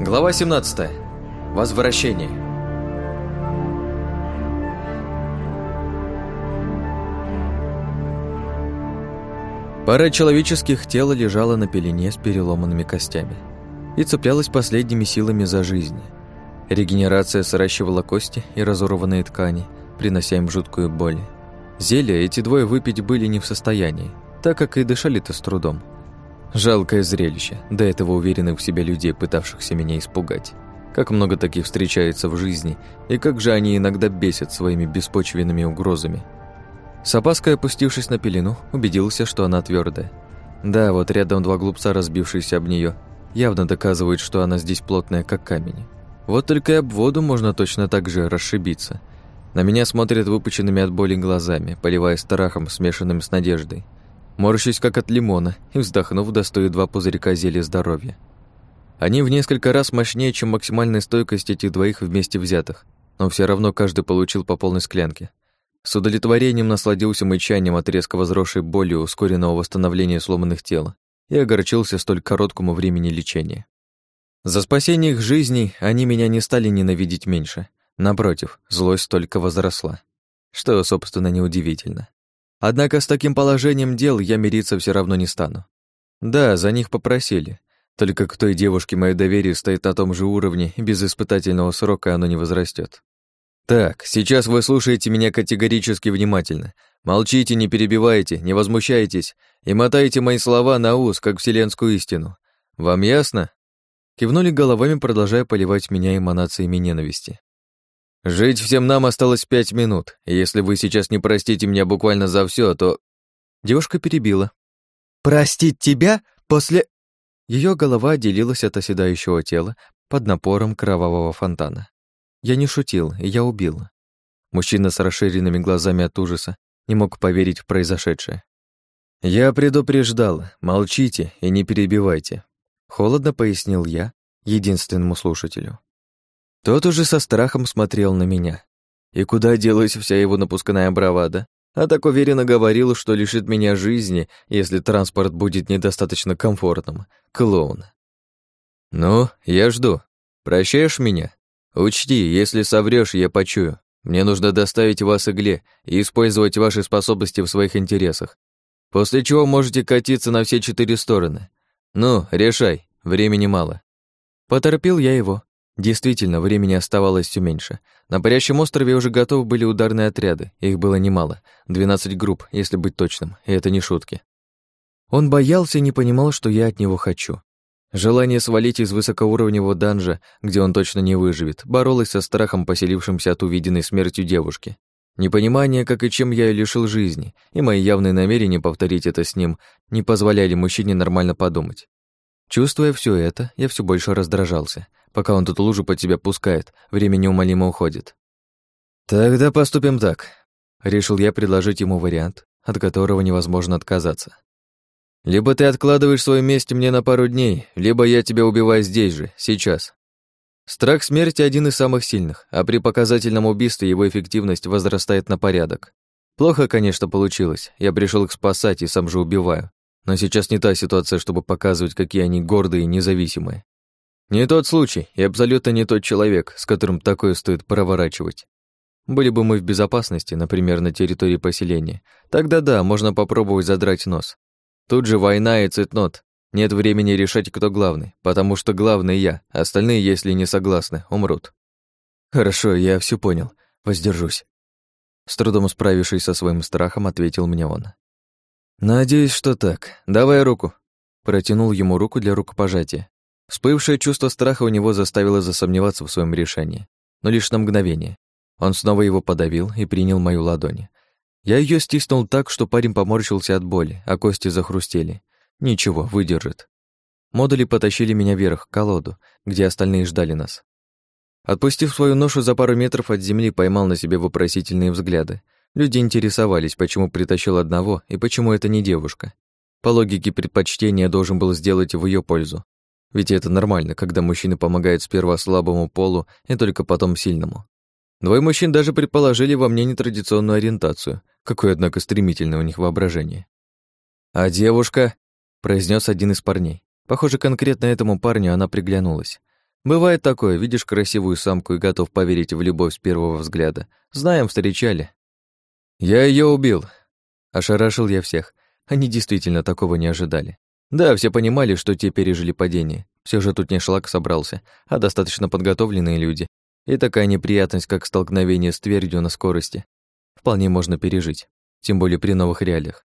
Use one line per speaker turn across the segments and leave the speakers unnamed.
Глава 17. Возвращение. Пара человеческих тел лежала на пелене с переломанными костями и цеплялась последними силами за жизнь. Регенерация сращивала кости и разорванные ткани, принося им жуткую боль. Зелья эти двое выпить были не в состоянии, так как и дышали-то с трудом. Жалкое зрелище, до этого уверенных в себе людей, пытавшихся меня испугать. Как много таких встречается в жизни, и как же они иногда бесят своими беспочвенными угрозами. С опаской опустившись на пелену, убедился, что она твердая. Да, вот рядом два глупца, разбившиеся об нее, явно доказывают, что она здесь плотная, как камень. Вот только и об воду можно точно так же расшибиться. На меня смотрят выпученными от боли глазами, поливая страхом, смешанным с надеждой. Морщусь, как от лимона, и, вздохнув, достаю два пузырька зелья здоровья. Они в несколько раз мощнее, чем максимальная стойкость этих двоих вместе взятых, но все равно каждый получил по полной склянке. С удовлетворением насладился мычанием от резко возросшей боли ускоренного восстановления сломанных тел и огорчился столь короткому времени лечения. За спасение их жизней они меня не стали ненавидеть меньше. Напротив, злость только возросла. Что, собственно, неудивительно. Однако с таким положением дел я мириться все равно не стану. Да, за них попросили. Только к той девушке мое доверие стоит на том же уровне, и без испытательного срока оно не возрастет. Так, сейчас вы слушаете меня категорически внимательно. Молчите, не перебивайте, не возмущайтесь и мотайте мои слова на ус, как вселенскую истину. Вам ясно? Кивнули головами, продолжая поливать меня эманациями ненависти. Жить всем нам осталось пять минут, если вы сейчас не простите меня буквально за все, то...» Девушка перебила.
«Простить тебя после...»
Ее голова отделилась от оседающего тела под напором кровавого фонтана. Я не шутил, я убил. Мужчина с расширенными глазами от ужаса не мог поверить в произошедшее. «Я предупреждал, молчите и не перебивайте», — холодно пояснил я единственному слушателю. Тот уже со страхом смотрел на меня. И куда делась вся его напускная бравада? А так уверенно говорил, что лишит меня жизни, если транспорт будет недостаточно комфортным. Клоун. «Ну, я жду. Прощаешь меня? Учти, если соврёшь, я почую. Мне нужно доставить вас игле и использовать ваши способности в своих интересах. После чего можете катиться на все четыре стороны. Ну, решай, времени мало». Поторопил я его, Действительно, времени оставалось все меньше. На парящем острове уже готовы были ударные отряды, их было немало, 12 групп, если быть точным, и это не шутки. Он боялся и не понимал, что я от него хочу. Желание свалить из высокоуровневого данжа, где он точно не выживет, боролось со страхом, поселившимся от увиденной смертью девушки. Непонимание, как и чем я ее лишил жизни, и мои явные намерения повторить это с ним не позволяли мужчине нормально подумать. Чувствуя все это, я все больше раздражался — Пока он тут лужу под тебя пускает, время неумолимо уходит. Тогда поступим так. Решил я предложить ему вариант, от которого невозможно отказаться. Либо ты откладываешь свою месть мне на пару дней, либо я тебя убиваю здесь же, сейчас. Страх смерти один из самых сильных, а при показательном убийстве его эффективность возрастает на порядок. Плохо, конечно, получилось. Я пришел их спасать и сам же убиваю. Но сейчас не та ситуация, чтобы показывать, какие они гордые и независимые. Не тот случай и абсолютно не тот человек, с которым такое стоит проворачивать. Были бы мы в безопасности, например, на территории поселения, тогда да, можно попробовать задрать нос. Тут же война и цитнот. Нет времени решать, кто главный, потому что главный я, остальные, если не согласны, умрут. Хорошо, я все понял, воздержусь. С трудом справившись со своим страхом, ответил мне он. Надеюсь, что так. Давай руку. Протянул ему руку для рукопожатия. Всплывшее чувство страха у него заставило засомневаться в своем решении, но лишь на мгновение. Он снова его подавил и принял мою ладонь. Я ее стиснул так, что парень поморщился от боли, а кости захрустели. Ничего, выдержит. Модули потащили меня вверх, к колоду, где остальные ждали нас. Отпустив свою ношу за пару метров от земли, поймал на себе вопросительные взгляды. Люди интересовались, почему притащил одного и почему это не девушка. По логике предпочтения должен был сделать в ее пользу, ведь это нормально, когда мужчины помогают сперва слабому полу и только потом сильному. Двое мужчин даже предположили во мне нетрадиционную ориентацию. Какое, однако, стремительное у них воображение. «А девушка?» — произнес один из парней. Похоже, конкретно этому парню она приглянулась. Бывает такое, видишь красивую самку и готов поверить в любовь с первого взгляда. Знаем, встречали. Я ее убил. Ошарашил я всех. Они действительно такого не ожидали. Да, все понимали, что те пережили падение. Все же тут не шлак собрался, а достаточно подготовленные люди. И такая неприятность, как столкновение с твердью на скорости, вполне можно пережить, тем более при новых реалиях.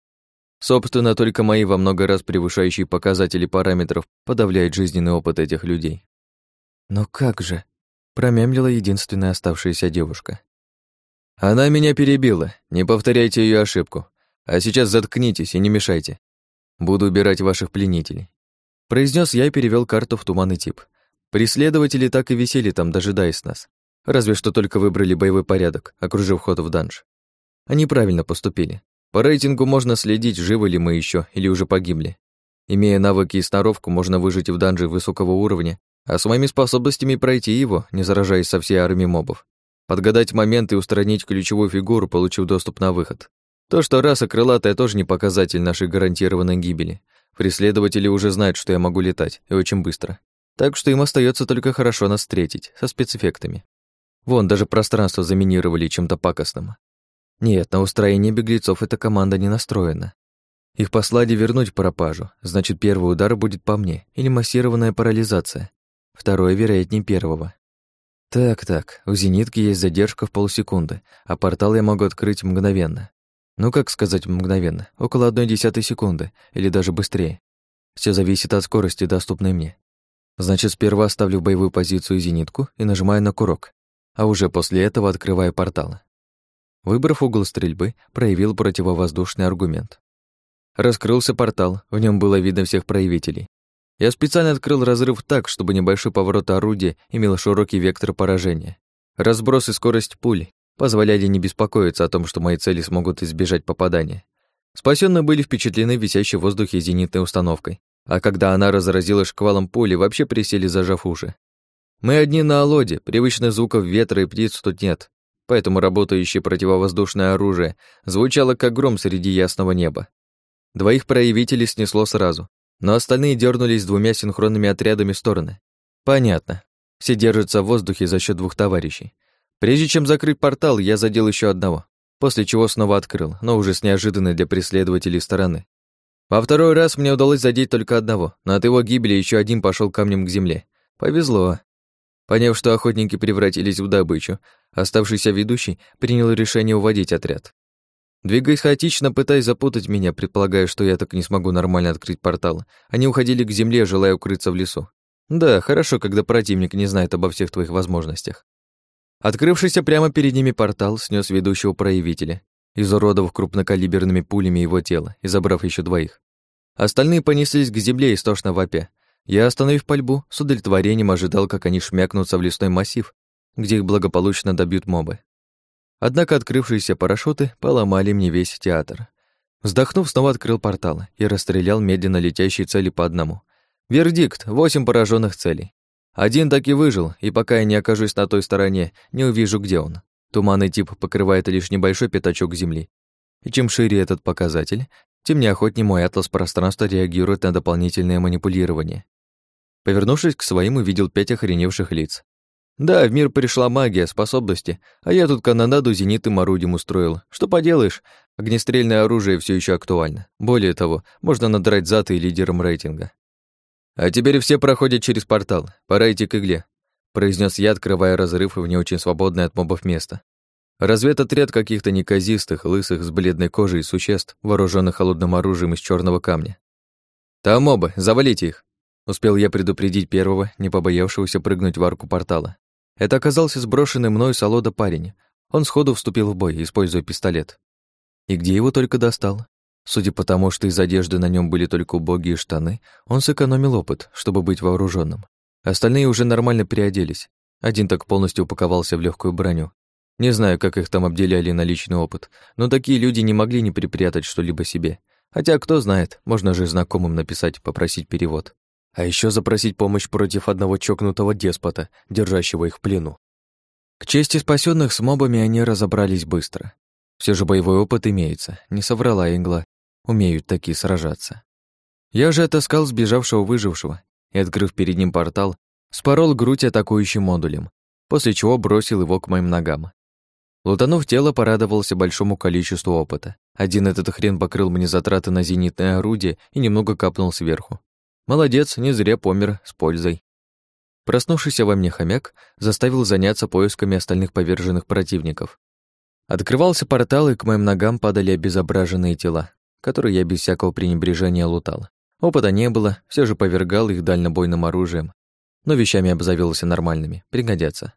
Собственно, только мои во много раз превышающие показатели параметров подавляют жизненный опыт этих людей. «Но как же?» — промямлила единственная оставшаяся девушка. «Она меня перебила. Не повторяйте ее ошибку. А сейчас заткнитесь и не мешайте. Буду убирать ваших пленителей». Произнес я и перевел карту в туманный тип. Преследователи так и висели там, дожидаясь нас. Разве что только выбрали боевой порядок, окружив ход в данж. Они правильно поступили. По рейтингу можно следить, живы ли мы еще или уже погибли. Имея навыки и сноровку, можно выжить в данже высокого уровня, а с моими способностями пройти его, не заражаясь со всей армией мобов. Подгадать момент и устранить ключевую фигуру, получив доступ на выход. То, что раса крылатая, тоже не показатель нашей гарантированной гибели. Преследователи уже знают, что я могу летать, и очень быстро. Так что им остается только хорошо нас встретить, со спецэффектами. Вон, даже пространство заминировали чем-то пакостным. Нет, на устроение беглецов эта команда не настроена. Их послали вернуть пропажу, значит, первый удар будет по мне, или массированная парализация. Второе, вероятнее, первого. Так-так, у зенитки есть задержка в полсекунды, а портал я могу открыть мгновенно. Ну, как сказать мгновенно, около одной десятой секунды, или даже быстрее. Все зависит от скорости, доступной мне. Значит, сперва ставлю в боевую позицию зенитку и нажимаю на курок, а уже после этого открываю портал. Выбрав угол стрельбы, проявил противовоздушный аргумент. Раскрылся портал, в нем было видно всех проявителей. Я специально открыл разрыв так, чтобы небольшой поворот орудия имел широкий вектор поражения. Разброс и скорость пули позволяли не беспокоиться о том, что мои цели смогут избежать попадания. Спасенные были впечатлены висящей в воздухе зенитной установкой, а когда она разразилась шквалом пули, вообще присели, зажав уши. Мы одни на Алоде, привычных звуков ветра и птиц тут нет, поэтому работающее противовоздушное оружие звучало как гром среди ясного неба. Двоих проявителей снесло сразу, но остальные дернулись двумя синхронными отрядами в стороны. Понятно. Все держатся в воздухе за счет двух товарищей. Прежде чем закрыть портал, я задел еще одного, после чего снова открыл, но уже с неожиданной для преследователей стороны. Во второй раз мне удалось задеть только одного, но от его гибели еще один пошел камнем к земле. Повезло. Поняв, что охотники превратились в добычу, оставшийся ведущий принял решение уводить отряд. Двигаясь хаотично, пытаясь запутать меня, предполагая, что я так не смогу нормально открыть портал, они уходили к земле, желая укрыться в лесу. Да, хорошо, когда противник не знает обо всех твоих возможностях. Открывшийся прямо перед ними портал снес ведущего проявителя, изуродовав крупнокалиберными пулями его тело и забрав еще двоих. Остальные понеслись к земле истошно вопя. Я, остановив пальбу, с удовлетворением ожидал, как они шмякнутся в лесной массив, где их благополучно добьют мобы. Однако открывшиеся парашюты поломали мне весь театр. Вздохнув, снова открыл портал и расстрелял медленно летящие цели по одному. Вердикт — восемь пораженных целей. Один так и выжил, и пока я не окажусь на той стороне, не увижу, где он. Туманный тип покрывает лишь небольшой пятачок земли. И чем шире этот показатель, тем неохотнее мой атлас пространства реагирует на дополнительное манипулирование. Повернувшись к своим, увидел пять охреневших лиц. Да, в мир пришла магия, способности, а я тут канонаду зенитым орудием устроил. Что поделаешь, огнестрельное оружие все еще актуально. Более того, можно надрать зад и лидером рейтинга. А теперь все проходят через портал. Пора идти к игле, произнес я, открывая разрыв в не очень свободное от мобов место. Разведотряд каких-то неказистых, лысых, с бледной кожей существ, вооруженных холодным оружием из черного камня. «Там мобы, завалите их!» Успел я предупредить первого, не побоявшегося прыгнуть в арку портала. Это оказался сброшенный мной с парень. Он сходу вступил в бой, используя пистолет. И где его только достал? Судя по тому, что из одежды на нем были только убогие штаны, он сэкономил опыт, чтобы быть вооруженным. Остальные уже нормально переоделись. Один так полностью упаковался в легкую броню. Не знаю, как их там обделяли на личный опыт, но такие люди не могли не припрятать что-либо себе. Хотя, кто знает, можно же знакомым написать, попросить перевод. А еще запросить помощь против одного чокнутого деспота, держащего их в плену. К чести спасенных с мобами они разобрались быстро. Все же боевой опыт имеется, не соврала Игла. Умеют такие сражаться. Я же отыскал сбежавшего выжившего и, открыв перед ним портал, спорол грудь атакующим модулем, после чего бросил его к моим ногам. Лутанув тело, порадовался большому количеству опыта. Один этот хрен покрыл мне затраты на зенитное орудие и немного капнул сверху. Молодец, не зря помер, с пользой. Проснувшийся во мне хомяк заставил заняться поисками остальных поверженных противников. Открывался портал, и к моим ногам падали обезображенные тела, которые я без всякого пренебрежения лутал. Опыта не было, все же повергал их дальнобойным оружием. Но вещами обзавелся нормальными, пригодятся.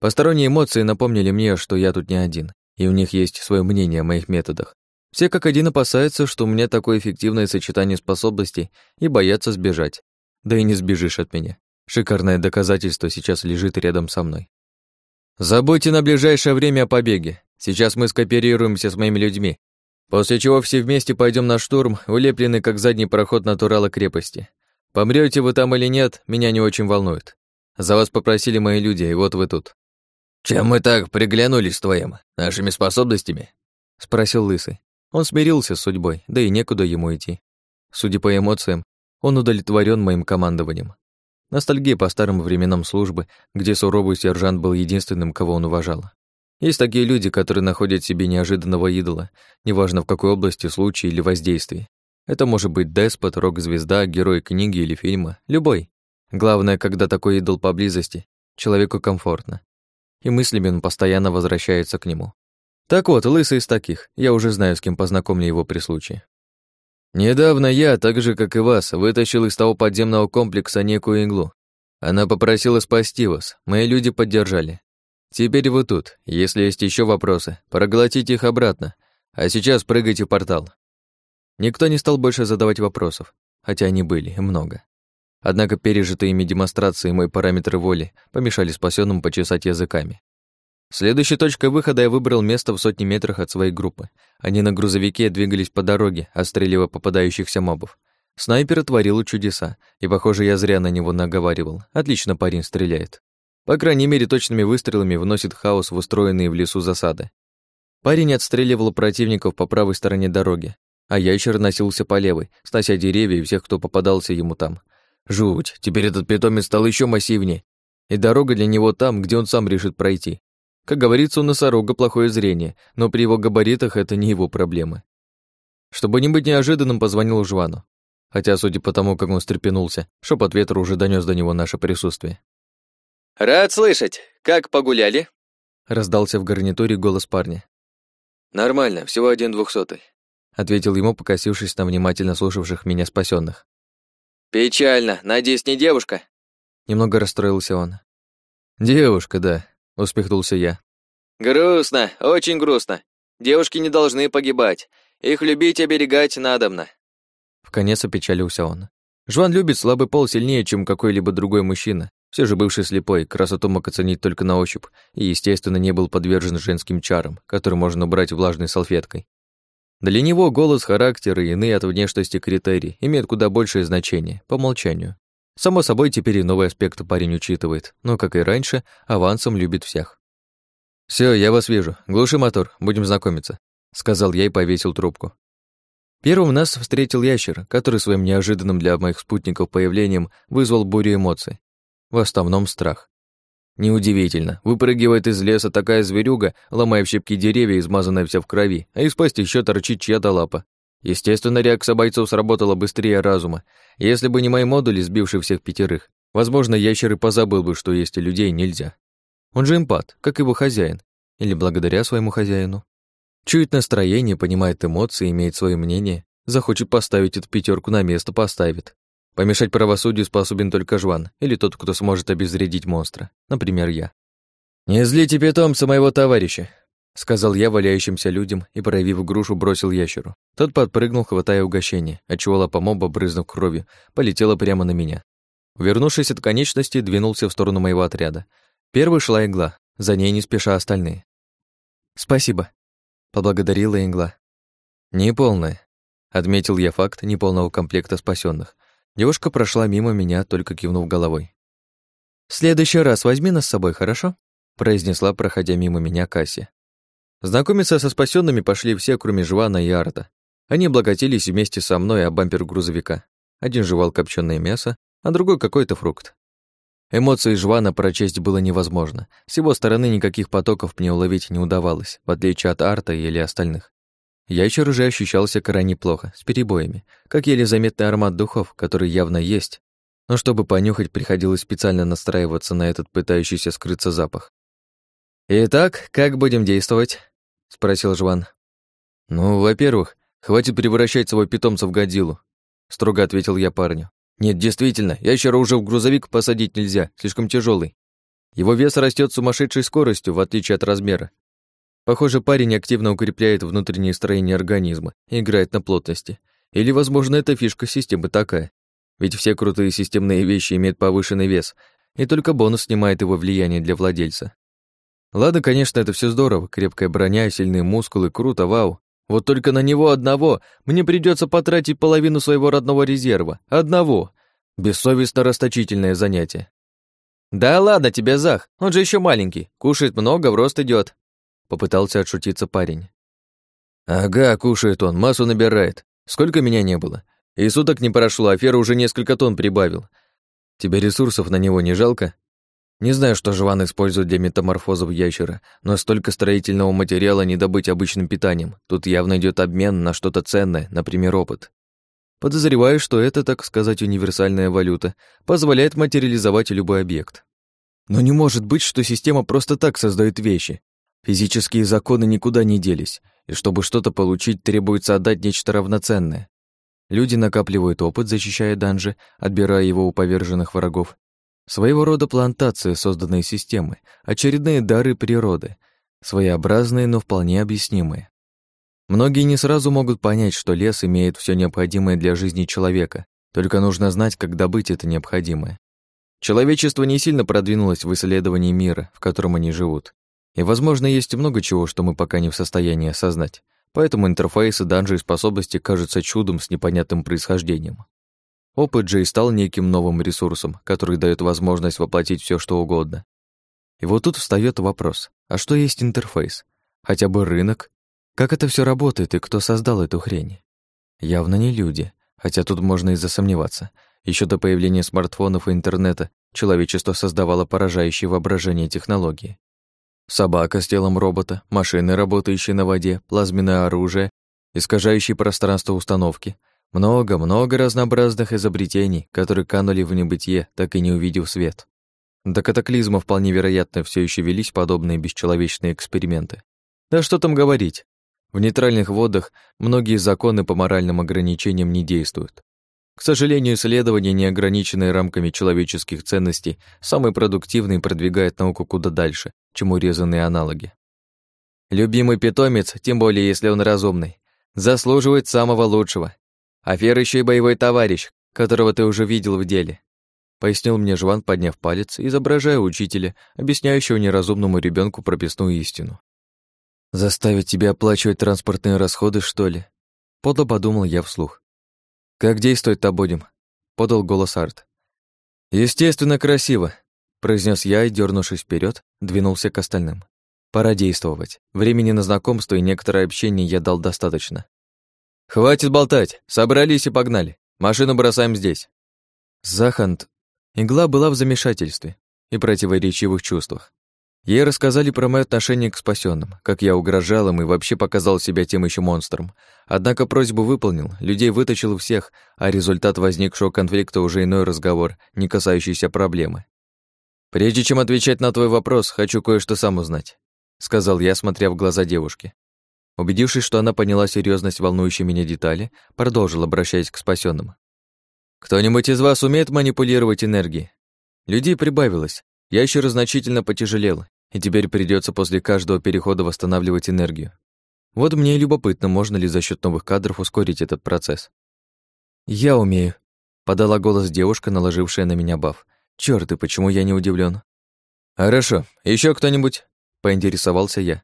Посторонние эмоции напомнили мне, что я тут не один, и у них есть свое мнение о моих методах. Все как один опасаются, что у меня такое эффективное сочетание способностей и боятся сбежать. Да и не сбежишь от меня. Шикарное доказательство сейчас лежит рядом со мной. Забудьте на ближайшее время о побеге. Сейчас мы скооперируемся с моими людьми, после чего все вместе пойдем на штурм, улепленный как задний проход натурала крепости. Помрете вы там или нет, меня не очень волнует. За вас попросили мои люди, и вот вы тут. «Чем мы так приглянулись твоим? Нашими способностями?» — спросил Лысый. Он смирился с судьбой, да и некуда ему идти. Судя по эмоциям, он удовлетворен моим командованием. Ностальгия по старым временам службы, где суровый сержант был единственным, кого он уважал. Есть такие люди, которые находят себе неожиданного идола, неважно в какой области, случае или воздействии. Это может быть деспот, рок-звезда, герой книги или фильма, любой. Главное, когда такой идол поблизости, человеку комфортно и мыслями он постоянно возвращается к нему. Так вот, лысый из таких, я уже знаю, с кем познакомлю его при случае. Недавно я, так же, как и вас, вытащил из того подземного комплекса некую иглу. Она попросила спасти вас, мои люди поддержали. Теперь вы тут, если есть еще вопросы, проглотите их обратно, а сейчас прыгайте в портал. Никто не стал больше задавать вопросов, хотя они были, много. Однако пережитые ими демонстрации мои параметры воли помешали спасенным почесать языками. Следующей точкой выхода я выбрал место в сотни метрах от своей группы. Они на грузовике двигались по дороге, отстреливая попадающихся мобов. Снайпер творил чудеса, и, похоже, я зря на него наговаривал. Отлично парень стреляет. По крайней мере, точными выстрелами вносит хаос в устроенные в лесу засады. Парень отстреливал противников по правой стороне дороги, а ящер носился по левой, снося деревья и всех, кто попадался ему там. Жуть, теперь этот питомец стал еще массивнее, и дорога для него там, где он сам решит пройти. Как говорится, у носорога плохое зрение, но при его габаритах это не его проблемы. Чтобы не быть неожиданным, позвонил Жвану. Хотя, судя по тому, как он стрепенулся, шепот ветра уже донес до него наше присутствие.
«Рад слышать. Как погуляли?»
Раздался в гарнитуре голос парня.
«Нормально, всего один двухсотый», —
ответил ему, покосившись на внимательно слушавших меня спасенных.
«Печально. Надеюсь, не девушка?»
Немного расстроился он. «Девушка, да», — усмехнулся я.
«Грустно, очень грустно. Девушки не должны погибать. Их любить и оберегать надобно».
Вконец опечалился он. Жван любит слабый пол сильнее, чем какой-либо другой мужчина. Все же бывший слепой, красоту мог оценить только на ощупь и, естественно, не был подвержен женским чарам, которые можно убрать влажной салфеткой. Для него голос, характер и иные от внешности критерии имеют куда большее значение, по умолчанию. Само собой, теперь и новый аспект парень учитывает, но, как и раньше, авансом любит всех. Все, я вас вижу. Глуши мотор, будем знакомиться», — сказал я и повесил трубку. Первым нас встретил ящер, который своим неожиданным для моих спутников появлением вызвал бурю эмоций. В основном страх. Неудивительно. Выпрыгивает из леса такая зверюга, ломая в щепки деревья, измазанная вся в крови, а из пасти еще торчит чья-то лапа. Естественно, реакция бойцов сработала быстрее разума. Если бы не мои модули, сбившие всех пятерых, возможно, ящер и позабыл бы, что есть людей нельзя. Он же импат, как его хозяин. Или благодаря своему хозяину. Чует настроение, понимает эмоции, имеет свое мнение. Захочет поставить эту пятерку на место, поставит. Помешать правосудию способен только жван или тот, кто сможет обезвредить монстра, например, я. «Не злите питомца моего товарища», — сказал я валяющимся людям и, проявив грушу, бросил ящеру. Тот подпрыгнул, хватая угощение, отчего лапа моба, брызнув кровью, полетела прямо на меня. Вернувшись от конечности, двинулся в сторону моего отряда. Первый шла игла, за ней не спеша остальные. «Спасибо», — поблагодарила игла. «Неполная», — отметил я факт неполного комплекта спасенных. Девушка прошла мимо меня, только кивнув головой. «В следующий раз возьми нас с собой, хорошо?» произнесла, проходя мимо меня Касси. Знакомиться со спасенными пошли все, кроме Жвана и Арта. Они облаготились вместе со мной о бампер грузовика. Один жевал копченое мясо, а другой какой-то фрукт. Эмоции Жвана прочесть было невозможно. С его стороны никаких потоков мне уловить не удавалось, в отличие от Арта или остальных. Ящер уже ощущался крайне плохо, с перебоями, как еле заметный аромат духов, который явно есть, но чтобы понюхать, приходилось специально настраиваться на этот пытающийся скрыться запах. «Итак, как будем действовать?» — спросил Жван. «Ну, во-первых, хватит превращать своего питомца в Годзиллу», — строго ответил я парню. Нет, действительно, ящера уже в грузовик посадить нельзя, слишком тяжелый. Его вес растет сумасшедшей скоростью, в отличие от размера. Похоже, парень активно укрепляет внутреннее строение организма и играет на плотности. Или, возможно, эта фишка системы такая. Ведь все крутые системные вещи имеют повышенный вес, и только бонус снимает его влияние для владельца. Ладно, конечно, это все здорово, крепкая броня, сильные мускулы, круто, вау. Вот только на него одного мне придется потратить половину своего родного резерва. Одного. Бессовестно расточительное занятие. «Да ладно тебе, Зах, он же еще маленький, кушает много, в рост идет. Попытался отшутиться парень. «Ага, кушает он, массу набирает. Сколько меня не было? И суток не прошло, а уже несколько тонн прибавил. Тебе ресурсов на него не жалко?» Не знаю, что Жван использует для метаморфозов ящера, но столько строительного материала не добыть обычным питанием. Тут явно идет обмен на что-то ценное, например, опыт. Подозреваю, что это, так сказать, универсальная валюта, позволяет материализовать любой объект. Но не может быть, что система просто так создает вещи. Физические законы никуда не делись, и чтобы что-то получить, требуется отдать нечто равноценное. Люди накапливают опыт, защищая данжи, отбирая его у поверженных врагов, Своего рода плантации созданной системы, очередные дары природы, своеобразные, но вполне объяснимые. Многие не сразу могут понять, что лес имеет все необходимое для жизни человека, только нужно знать, как добыть это необходимое. Человечество не сильно продвинулось в исследовании мира, в котором они живут. И, возможно, есть много чего, что мы пока не в состоянии осознать. Поэтому интерфейсы, данжи и способности кажутся чудом с непонятным происхождением. Опыт же и стал неким новым ресурсом, который дает возможность воплотить все, что угодно. И вот тут встает вопрос, а что есть интерфейс? Хотя бы рынок? Как это все работает и кто создал эту хрень? Явно не люди, хотя тут можно и засомневаться. Еще до появления смартфонов и интернета человечество создавало поражающее воображение технологии. Собака с телом робота, машины, работающие на воде, плазменное оружие, искажающие пространство установки — много-много разнообразных изобретений, которые канули в небытие, так и не увидев свет. До катаклизма вполне вероятно все еще велись подобные бесчеловечные эксперименты. Да что там говорить. В нейтральных водах многие законы по моральным ограничениям не действуют. К сожалению, исследования, не ограниченные рамками человеческих ценностей, самые продуктивные продвигают науку куда дальше, чем урезанные аналоги. Любимый питомец, тем более если он разумный, заслуживает самого лучшего, а Фер еще и боевой товарищ, которого ты уже видел в деле», пояснил мне Жван, подняв палец, изображая учителя, объясняющего неразумному ребенку прописную истину. «Заставить тебя оплачивать транспортные расходы, что ли?» Подло подумал я вслух. «Как действовать-то будем?» Подал голос Арт. «Естественно, красиво», произнес я и, дернувшись вперед, двинулся к остальным. «Пора действовать. Времени на знакомство и некоторое общение я дал достаточно. «Хватит болтать! Собрались и погнали! Машину бросаем здесь!» Захант... Игла была в замешательстве и противоречивых чувствах. Ей рассказали про мое отношение к спасенным, как я угрожал им и вообще показал себя тем еще монстром. Однако просьбу выполнил, людей вытащил всех, а результат возникшего конфликта уже иной разговор, не касающийся проблемы. «Прежде чем отвечать на твой вопрос, хочу кое-что сам узнать», сказал я, смотря в глаза девушки. Убедившись, что она поняла серьезность волнующей меня детали, продолжил, обращаясь к спасенным. «Кто-нибудь из вас умеет манипулировать энергией?» Людей прибавилось. Я еще значительно потяжелел, и теперь придется после каждого перехода восстанавливать энергию. Вот мне и любопытно, можно ли за счет новых кадров ускорить этот процесс. «Я умею», — подала голос девушка, наложившая на меня баф. «Чёрт, и почему я не удивлен? «Хорошо. Еще кто-нибудь?» — поинтересовался я,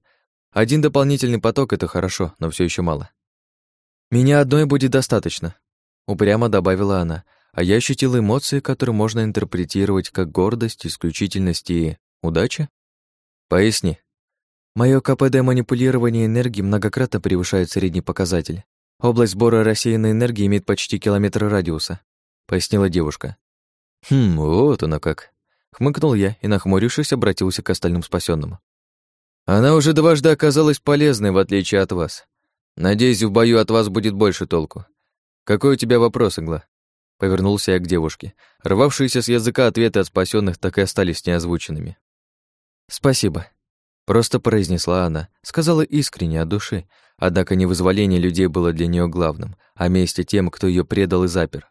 один дополнительный поток — это хорошо, но все еще мало. «Меня одной будет достаточно», — упрямо добавила она, а я ощутил эмоции, которые можно интерпретировать как гордость, исключительность и удача. «Поясни». Мое КПД манипулирования энергии многократно превышает средний показатель. Область сбора рассеянной энергии имеет почти километр радиуса», — пояснила девушка. «Хм, вот оно как». Хмыкнул я и, нахмурившись, обратился к остальным спасенным. Она уже дважды оказалась полезной, в отличие от вас. Надеюсь, в бою от вас будет больше толку. Какой у тебя вопрос, Игла? Повернулся я к девушке. Рвавшиеся с языка ответы от спасенных так и остались неозвученными. «Спасибо», — просто произнесла она, сказала искренне от души, однако не вызволение людей было для нее главным, а месть тем, кто ее предал и запер.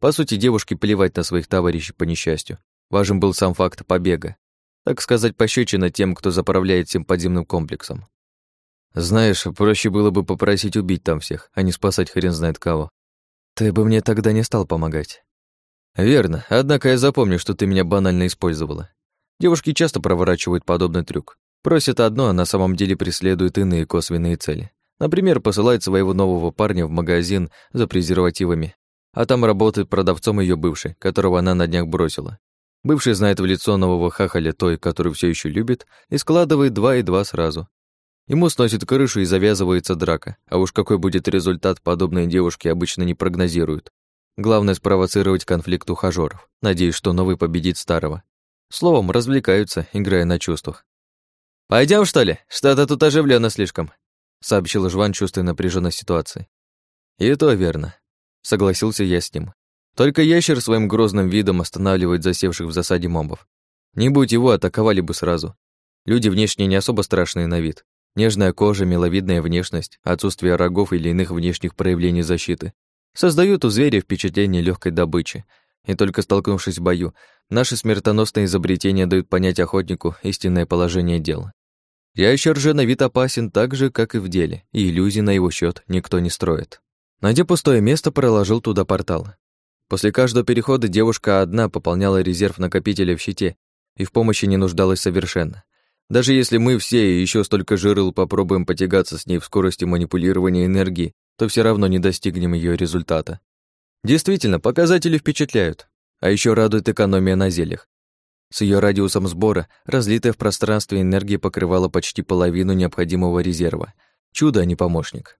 По сути, девушке плевать на своих товарищей по несчастью. Важен был сам факт побега. Так сказать, пощечина тем, кто заправляет всем подземным комплексом. Знаешь, проще было бы попросить убить там всех, а не спасать хрен знает кого. Ты бы мне тогда не стал помогать. Верно, однако я запомню, что ты меня банально использовала. Девушки часто проворачивают подобный трюк. Просят одно, а на самом деле преследуют иные косвенные цели. Например, посылают своего нового парня в магазин за презервативами, а там работает продавцом ее бывший, которого она на днях бросила. Бывший знает в лицо нового хахаля той, который все еще любит, и складывает два и два сразу. Ему сносит крышу и завязывается драка, а уж какой будет результат, подобные девушки обычно не прогнозируют. Главное спровоцировать конфликт ухажёров. Надеюсь, что новый победит старого. Словом, развлекаются, играя на чувствах. Пойдем что ли? Что-то тут оживленно слишком», — сообщил Жван, чувствуя напряженность ситуации. «И то верно», — согласился я с ним. Только ящер своим грозным видом останавливает засевших в засаде мобов. Не будь его, атаковали бы сразу. Люди внешне не особо страшные на вид. Нежная кожа, миловидная внешность, отсутствие рогов или иных внешних проявлений защиты создают у зверя впечатление легкой добычи. И только столкнувшись в бою, наши смертоносные изобретения дают понять охотнику истинное положение дела. Ящер же на вид опасен так же, как и в деле, и иллюзий на его счет никто не строит. Найдя пустое место, проложил туда портал. После каждого перехода девушка одна пополняла резерв накопителя в щите и в помощи не нуждалась совершенно. Даже если мы все и еще столько жирыл попробуем потягаться с ней в скорости манипулирования энергии, то все равно не достигнем ее результата. Действительно, показатели впечатляют. А еще радует экономия на зельях. С ее радиусом сбора разлитая в пространстве энергия покрывала почти половину необходимого резерва. Чудо, а не помощник.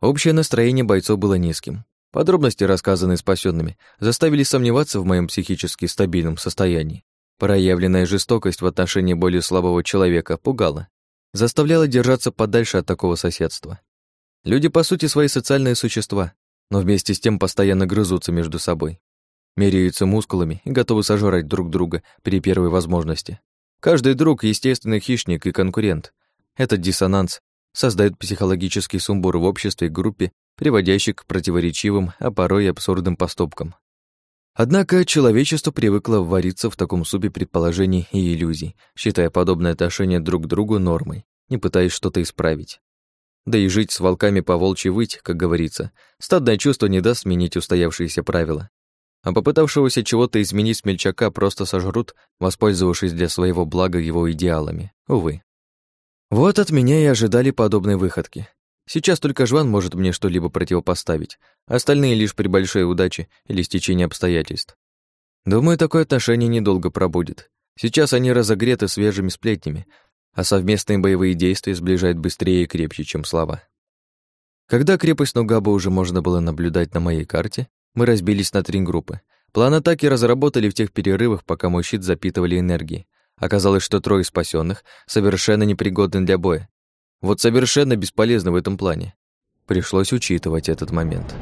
Общее настроение бойцов было низким. Подробности, рассказанные спасенными, заставили сомневаться в моем психически стабильном состоянии. Проявленная жестокость в отношении более слабого человека пугала, заставляла держаться подальше от такого соседства. Люди, по сути, свои социальные существа, но вместе с тем постоянно грызутся между собой. Меряются мускулами и готовы сожрать друг друга при первой возможности. Каждый друг — естественный хищник и конкурент. Этот диссонанс создает психологический сумбур в обществе и группе приводящий к противоречивым, а порой и абсурдным поступкам. Однако человечество привыкло вариться в таком супе предположений и иллюзий, считая подобное отношение друг к другу нормой, не пытаясь что-то исправить. Да и жить с волками по волчьи выть, как говорится, стадное чувство не даст сменить устоявшиеся правила. А попытавшегося чего-то изменить смельчака просто сожрут, воспользовавшись для своего блага его идеалами. Увы. Вот от меня и ожидали подобной выходки. Сейчас только Жван может мне что-либо противопоставить, остальные лишь при большой удаче или стечении обстоятельств. Думаю, такое отношение недолго пробудет. Сейчас они разогреты свежими сплетнями, а совместные боевые действия сближают быстрее и крепче, чем слова. Когда крепость Нугаба уже можно было наблюдать на моей карте, мы разбились на три группы. План атаки разработали в тех перерывах, пока мой щит запитывали энергией. Оказалось, что трое спасенных совершенно непригодны для боя, вот совершенно бесполезно в этом плане. Пришлось учитывать этот момент.